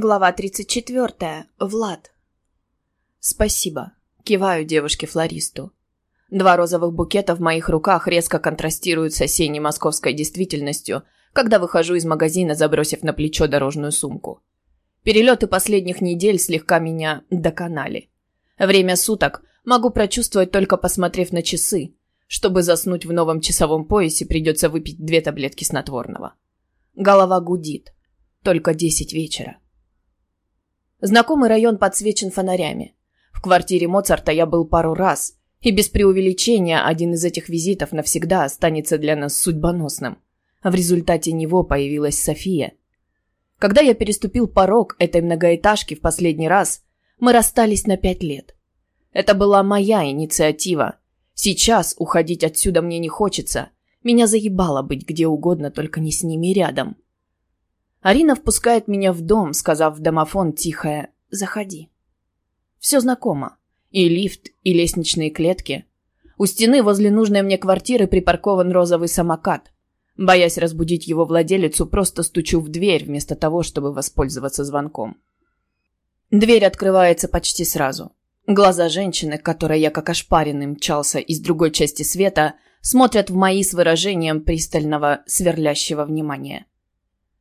Глава 34. Влад. Спасибо. Киваю девушке-флористу. Два розовых букета в моих руках резко контрастируют с осенней московской действительностью, когда выхожу из магазина, забросив на плечо дорожную сумку. Перелеты последних недель слегка меня доконали. Время суток могу прочувствовать только посмотрев на часы. Чтобы заснуть в новом часовом поясе, придется выпить две таблетки снотворного. Голова гудит. Только десять вечера. Знакомый район подсвечен фонарями. В квартире Моцарта я был пару раз, и без преувеличения один из этих визитов навсегда останется для нас судьбоносным. В результате него появилась София. Когда я переступил порог этой многоэтажки в последний раз, мы расстались на пять лет. Это была моя инициатива. Сейчас уходить отсюда мне не хочется. Меня заебало быть где угодно, только не с ними рядом. Арина впускает меня в дом, сказав в домофон тихое «Заходи». Все знакомо. И лифт, и лестничные клетки. У стены возле нужной мне квартиры припаркован розовый самокат. Боясь разбудить его владелицу, просто стучу в дверь вместо того, чтобы воспользоваться звонком. Дверь открывается почти сразу. Глаза женщины, которой я как ошпаренный мчался из другой части света, смотрят в мои с выражением пристального, сверлящего внимания.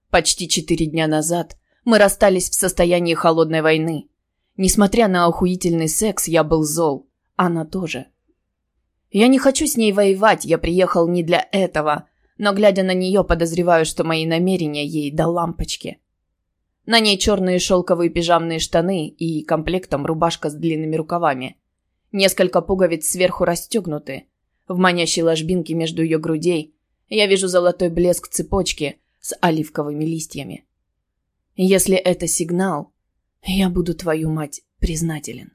Почти четыре дня назад мы расстались в состоянии холодной войны. Несмотря на охуительный секс, я был зол. Она тоже. Я не хочу с ней воевать, я приехал не для этого, но, глядя на нее, подозреваю, что мои намерения ей до лампочки. На ней черные шелковые пижамные штаны и комплектом рубашка с длинными рукавами. Несколько пуговиц сверху расстегнуты. В манящей ложбинке между ее грудей я вижу золотой блеск цепочки – с оливковыми листьями. Если это сигнал, я буду твою мать признателен.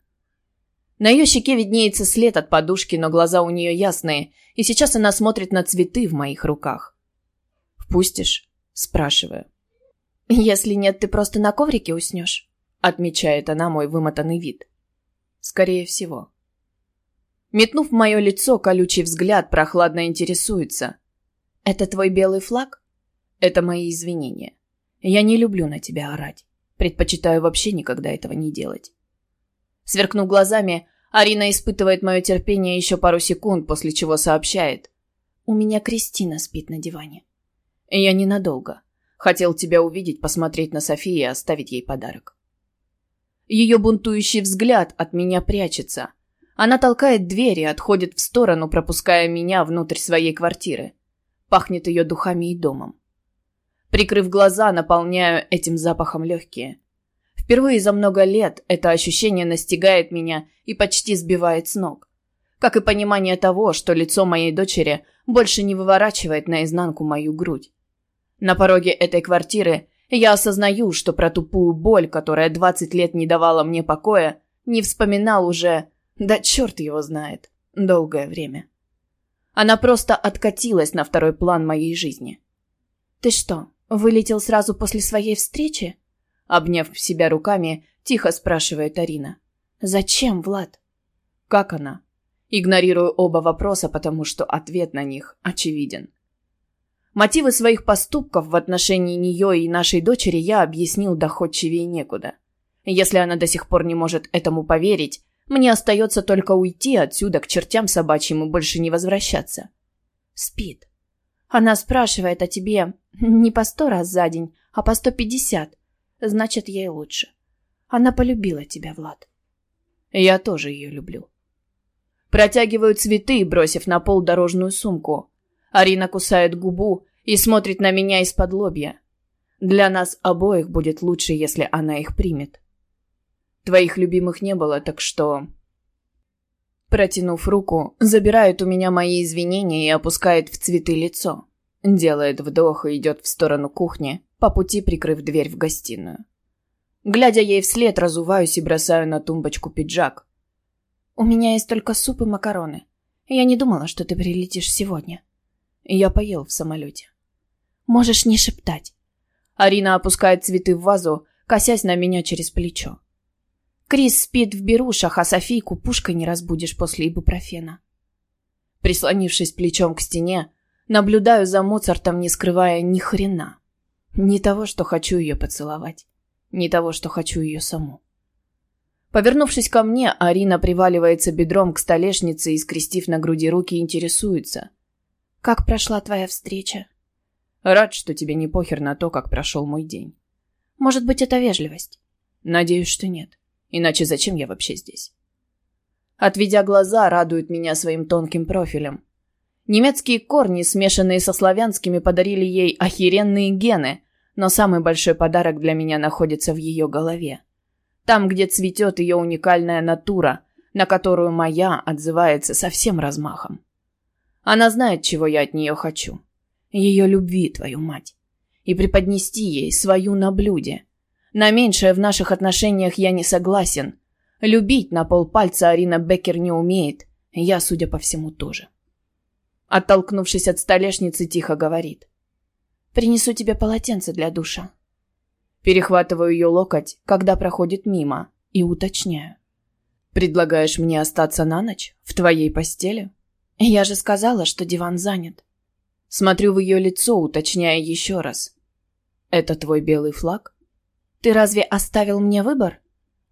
На ее щеке виднеется след от подушки, но глаза у нее ясные, и сейчас она смотрит на цветы в моих руках. «Впустишь?» – спрашиваю. «Если нет, ты просто на коврике уснешь», – отмечает она мой вымотанный вид. «Скорее всего». Метнув в мое лицо, колючий взгляд прохладно интересуется. «Это твой белый флаг?» Это мои извинения. Я не люблю на тебя орать. Предпочитаю вообще никогда этого не делать. Сверкнув глазами, Арина испытывает мое терпение еще пару секунд, после чего сообщает. «У меня Кристина спит на диване». «Я ненадолго. Хотел тебя увидеть, посмотреть на Софию и оставить ей подарок». Ее бунтующий взгляд от меня прячется. Она толкает дверь и отходит в сторону, пропуская меня внутрь своей квартиры. Пахнет ее духами и домом. Прикрыв глаза, наполняю этим запахом легкие. Впервые за много лет это ощущение настигает меня и почти сбивает с ног. Как и понимание того, что лицо моей дочери больше не выворачивает наизнанку мою грудь. На пороге этой квартиры я осознаю, что про тупую боль, которая 20 лет не давала мне покоя, не вспоминал уже, да черт его знает, долгое время. Она просто откатилась на второй план моей жизни. «Ты что, «Вылетел сразу после своей встречи?» Обняв себя руками, тихо спрашивает Арина. «Зачем, Влад?» «Как она?» Игнорирую оба вопроса, потому что ответ на них очевиден. Мотивы своих поступков в отношении нее и нашей дочери я объяснил доходчивее некуда. Если она до сих пор не может этому поверить, мне остается только уйти отсюда к чертям собачьим и больше не возвращаться. Спит. Она спрашивает о тебе не по сто раз за день, а по сто пятьдесят. Значит, ей лучше. Она полюбила тебя, Влад. Я тоже ее люблю. Протягиваю цветы, бросив на пол дорожную сумку. Арина кусает губу и смотрит на меня из-под лобья. Для нас обоих будет лучше, если она их примет. Твоих любимых не было, так что... Протянув руку, забирает у меня мои извинения и опускает в цветы лицо. Делает вдох и идет в сторону кухни, по пути прикрыв дверь в гостиную. Глядя ей вслед, разуваюсь и бросаю на тумбочку пиджак. «У меня есть только суп и макароны. Я не думала, что ты прилетишь сегодня». Я поел в самолете. «Можешь не шептать». Арина опускает цветы в вазу, косясь на меня через плечо. Крис спит в берушах, а Софийку пушкой не разбудишь после ибупрофена. Прислонившись плечом к стене, наблюдаю за Моцартом, не скрывая ни хрена. Ни того, что хочу ее поцеловать. ни того, что хочу ее саму. Повернувшись ко мне, Арина приваливается бедром к столешнице и, скрестив на груди руки, интересуется. «Как прошла твоя встреча?» «Рад, что тебе не похер на то, как прошел мой день». «Может быть, это вежливость?» «Надеюсь, что нет. Иначе зачем я вообще здесь?» Отведя глаза, радует меня своим тонким профилем. Немецкие корни, смешанные со славянскими, подарили ей охеренные гены, но самый большой подарок для меня находится в ее голове. Там, где цветет ее уникальная натура, на которую моя отзывается со всем размахом. Она знает, чего я от нее хочу. Ее любви, твою мать. И преподнести ей свою на блюде. На меньшее в наших отношениях я не согласен. Любить на полпальца Арина Беккер не умеет. Я, судя по всему, тоже. Оттолкнувшись от столешницы, тихо говорит. «Принесу тебе полотенце для душа». Перехватываю ее локоть, когда проходит мимо, и уточняю. «Предлагаешь мне остаться на ночь? В твоей постели?» «Я же сказала, что диван занят». Смотрю в ее лицо, уточняя еще раз. «Это твой белый флаг?» «Ты разве оставил мне выбор?»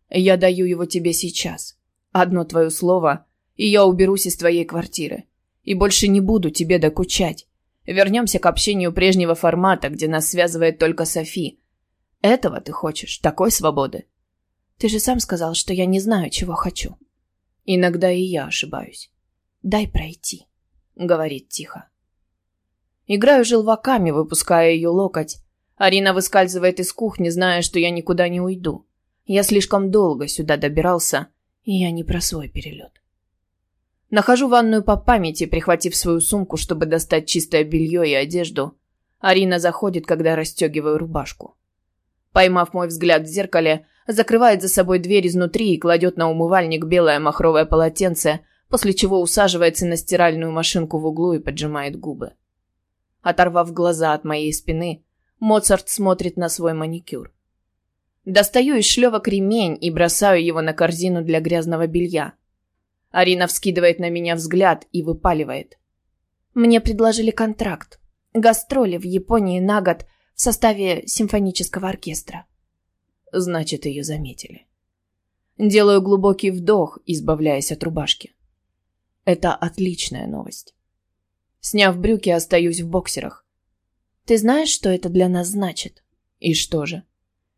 «Я даю его тебе сейчас. Одно твое слово, и я уберусь из твоей квартиры. И больше не буду тебе докучать. Вернемся к общению прежнего формата, где нас связывает только Софи. Этого ты хочешь, такой свободы. Ты же сам сказал, что я не знаю, чего хочу. Иногда и я ошибаюсь. Дай пройти, говорит тихо. Играю желваками, выпуская ее локоть. Арина выскальзывает из кухни, зная, что я никуда не уйду. Я слишком долго сюда добирался, и я не про свой перелет. Нахожу ванную по памяти, прихватив свою сумку, чтобы достать чистое белье и одежду. Арина заходит, когда расстегиваю рубашку. Поймав мой взгляд в зеркале, закрывает за собой дверь изнутри и кладет на умывальник белое махровое полотенце, после чего усаживается на стиральную машинку в углу и поджимает губы. Оторвав глаза от моей спины, Моцарт смотрит на свой маникюр. Достаю из шлевок ремень и бросаю его на корзину для грязного белья. Арина вскидывает на меня взгляд и выпаливает. Мне предложили контракт. Гастроли в Японии на год в составе симфонического оркестра. Значит, ее заметили. Делаю глубокий вдох, избавляясь от рубашки. Это отличная новость. Сняв брюки, остаюсь в боксерах. Ты знаешь, что это для нас значит? И что же?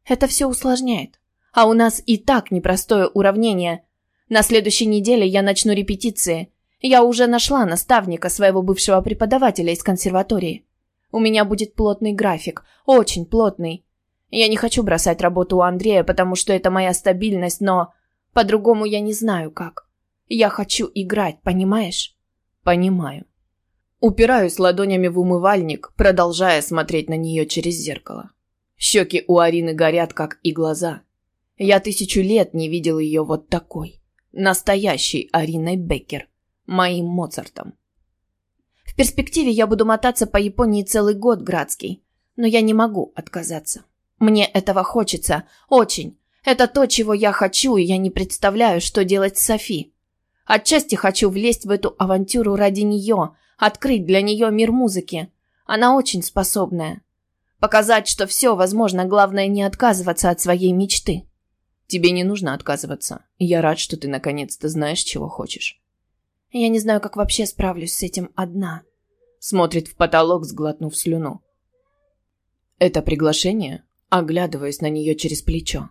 Это все усложняет. А у нас и так непростое уравнение – на следующей неделе я начну репетиции. Я уже нашла наставника своего бывшего преподавателя из консерватории. У меня будет плотный график, очень плотный. Я не хочу бросать работу у Андрея, потому что это моя стабильность, но по-другому я не знаю как. Я хочу играть, понимаешь? Понимаю. Упираюсь ладонями в умывальник, продолжая смотреть на нее через зеркало. Щеки у Арины горят, как и глаза. Я тысячу лет не видел ее вот такой. Настоящей Ариной Беккер. Моим Моцартом. В перспективе я буду мотаться по Японии целый год, Градский. Но я не могу отказаться. Мне этого хочется. Очень. Это то, чего я хочу, и я не представляю, что делать с Софи. Отчасти хочу влезть в эту авантюру ради нее, открыть для нее мир музыки. Она очень способная. Показать, что все возможно, главное не отказываться от своей мечты. Тебе не нужно отказываться. Я рад, что ты наконец-то знаешь, чего хочешь. Я не знаю, как вообще справлюсь с этим одна. Смотрит в потолок, сглотнув слюну. Это приглашение? Оглядываясь на нее через плечо.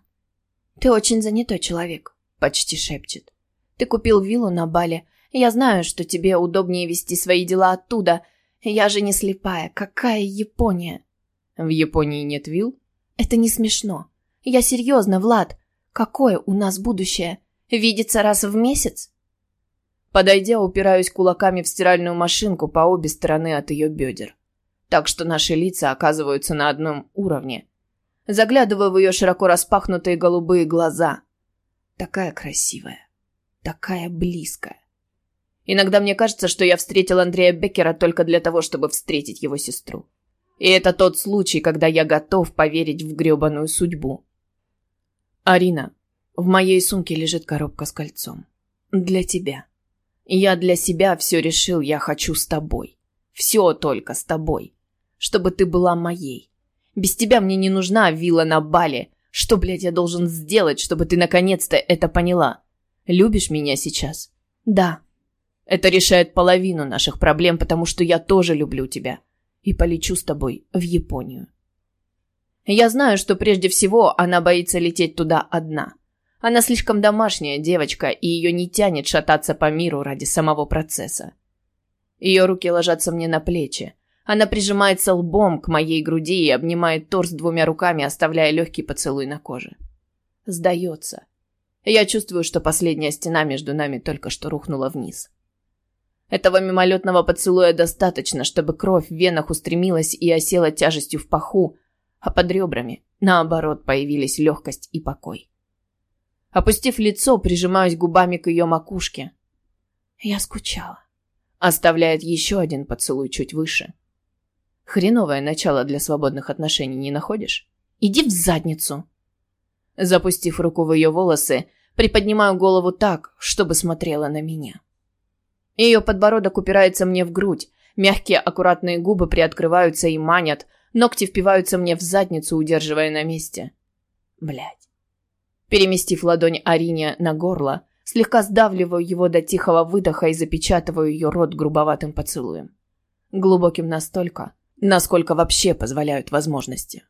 Ты очень занятой человек, почти шепчет. Ты купил виллу на Бале. Я знаю, что тебе удобнее вести свои дела оттуда. Я же не слепая. Какая Япония? В Японии нет вилл? Это не смешно. Я серьезно, Влад. Какое у нас будущее? Видеться раз в месяц? Подойдя, упираюсь кулаками в стиральную машинку по обе стороны от ее бедер. Так что наши лица оказываются на одном уровне. Заглядываю в ее широко распахнутые голубые глаза. Такая красивая. Такая близкая. Иногда мне кажется, что я встретил Андрея Беккера только для того, чтобы встретить его сестру. И это тот случай, когда я готов поверить в гребаную судьбу. «Арина, в моей сумке лежит коробка с кольцом. Для тебя. Я для себя все решил, я хочу с тобой. Все только с тобой. Чтобы ты была моей. Без тебя мне не нужна вилла на Бали. Что, блядь, я должен сделать, чтобы ты наконец-то это поняла? Любишь меня сейчас? Да. Это решает половину наших проблем, потому что я тоже люблю тебя. И полечу с тобой в Японию. Я знаю, что прежде всего она боится лететь туда одна. Она слишком домашняя девочка, и ее не тянет шататься по миру ради самого процесса. Ее руки ложатся мне на плечи. Она прижимается лбом к моей груди и обнимает торс двумя руками, оставляя легкий поцелуй на коже. Сдается. Я чувствую, что последняя стена между нами только что рухнула вниз. Этого мимолетного поцелуя достаточно, чтобы кровь в венах устремилась и осела тяжестью в паху, а под ребрами, наоборот, появились легкость и покой. Опустив лицо, прижимаюсь губами к ее макушке. Я скучала. Оставляет еще один поцелуй чуть выше. Хреновое начало для свободных отношений не находишь? Иди в задницу. Запустив руку в ее волосы, приподнимаю голову так, чтобы смотрела на меня. Ее подбородок упирается мне в грудь, мягкие аккуратные губы приоткрываются и манят, ногти впиваются мне в задницу, удерживая на месте. Блять. Переместив ладонь Арине на горло, Слегка сдавливаю его до тихого выдоха и запечатываю ее рот грубоватым поцелуем. Глубоким настолько, насколько вообще позволяют возможности.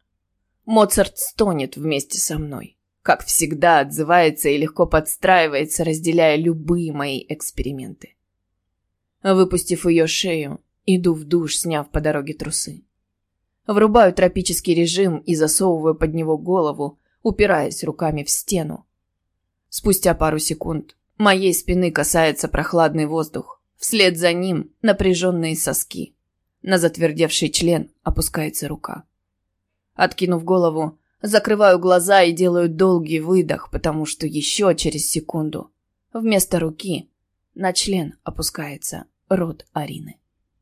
Моцарт стонет вместе со мной. Как всегда, отзывается и легко подстраивается, разделяя любые мои эксперименты. Выпустив ее шею, иду в душ, сняв по дороге трусы. Врубаю тропический режим и засовываю под него голову, упираясь руками в стену, Спустя пару секунд моей спины касается прохладный воздух. Вслед за ним напряженные соски. На затвердевший член опускается рука. Откинув голову, закрываю глаза и делаю долгий выдох, потому что еще через секунду вместо руки на член опускается рот Арины.